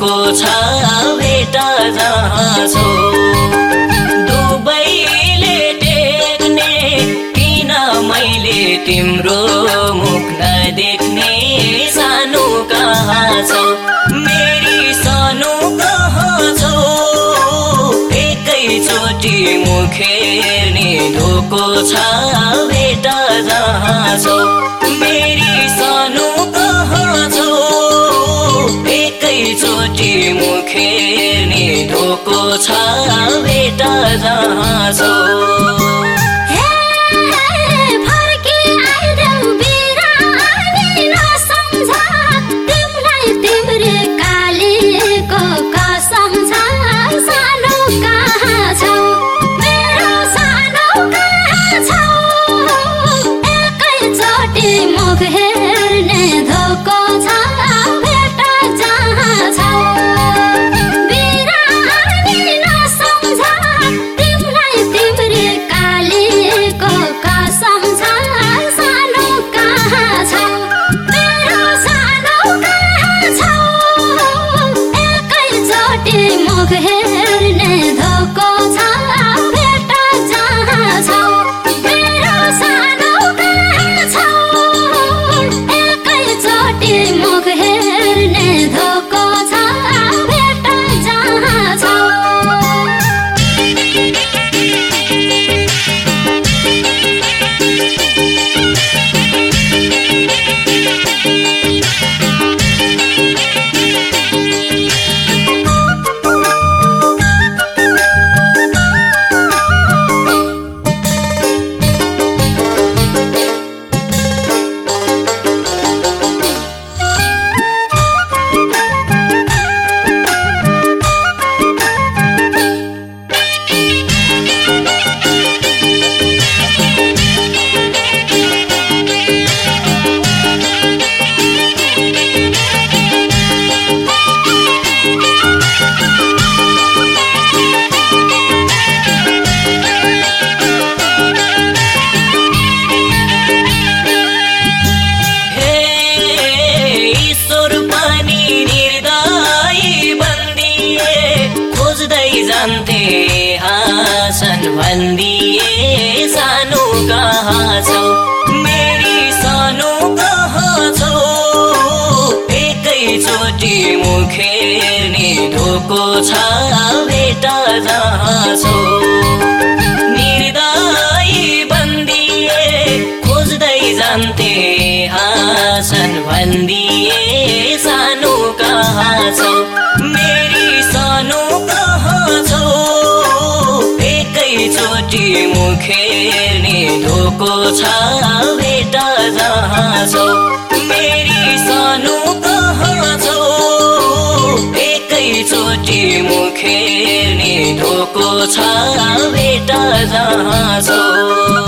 को छ भेट जाँछु दुबईले देख्ने किन मैले तिम्रो मुख नदेख्ने सानो कहाँ छ मेरी सानो कहाँ छो एकैचोटि मुख धोको छ जहाँ छो चोटि मुखेनी धोको छ बेटा जहाँ जान्थे हाँसन भनिदिए सानो कहाँ छौ? मेरी सानो कहाँ छौ? एकैचोटि मुखेर्ने धोको छ भेटा जहाँ छौ? निर्दायी बन्दिए खोज्दै जान्थे हाँसन भनिदिए सानो कहाँ छौ? मुखेर्ने धोको छ भेट जहाँ छौ। मेरी सानो कहाँ छौ? एकैचोटि मुखेर्ने धोको छ भेट जहाँ छौ।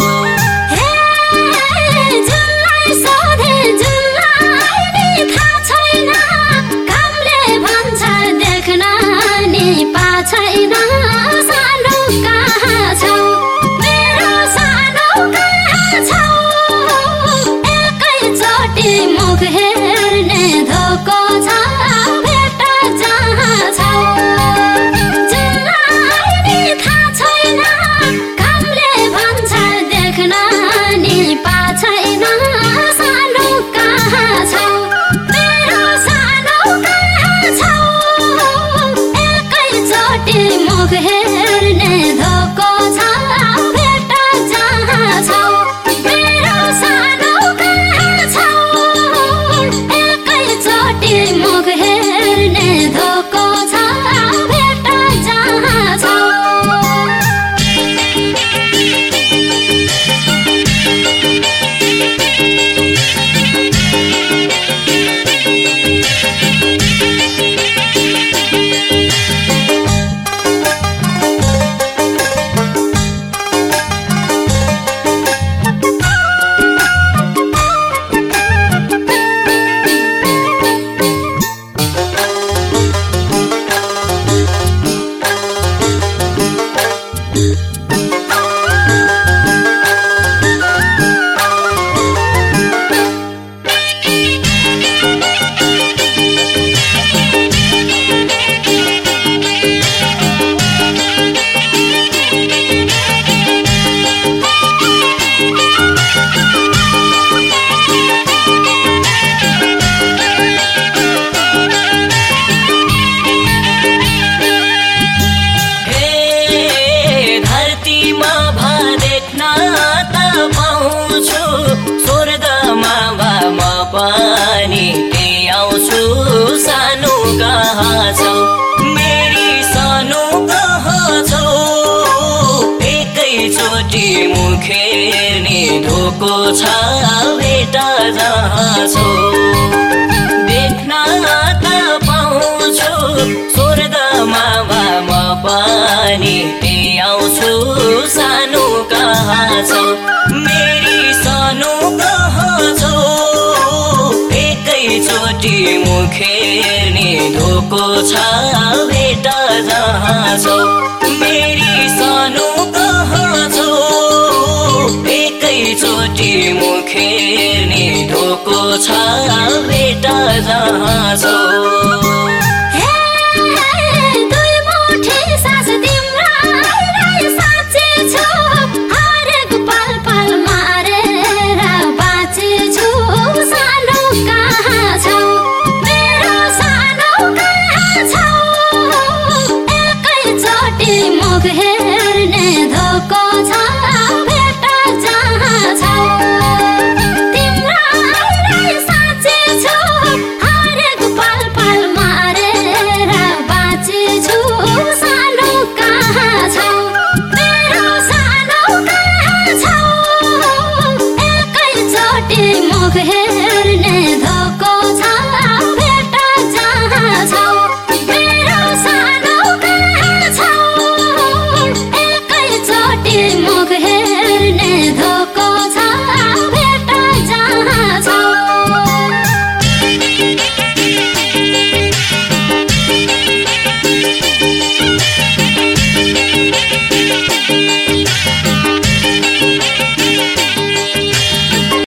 धोको छ भेटा जहाँ छौ देख्न त पाउँछु स्वर्गमा भा म पनि त्यही आउँछु सानो कहाँ छौ मेरी सानो कहाँ छौ एकैचोटि मुखेर्ने धोको छ भेटा छौ मेरी मुखेर्ने धोको छ भेटा जहाँ छौ।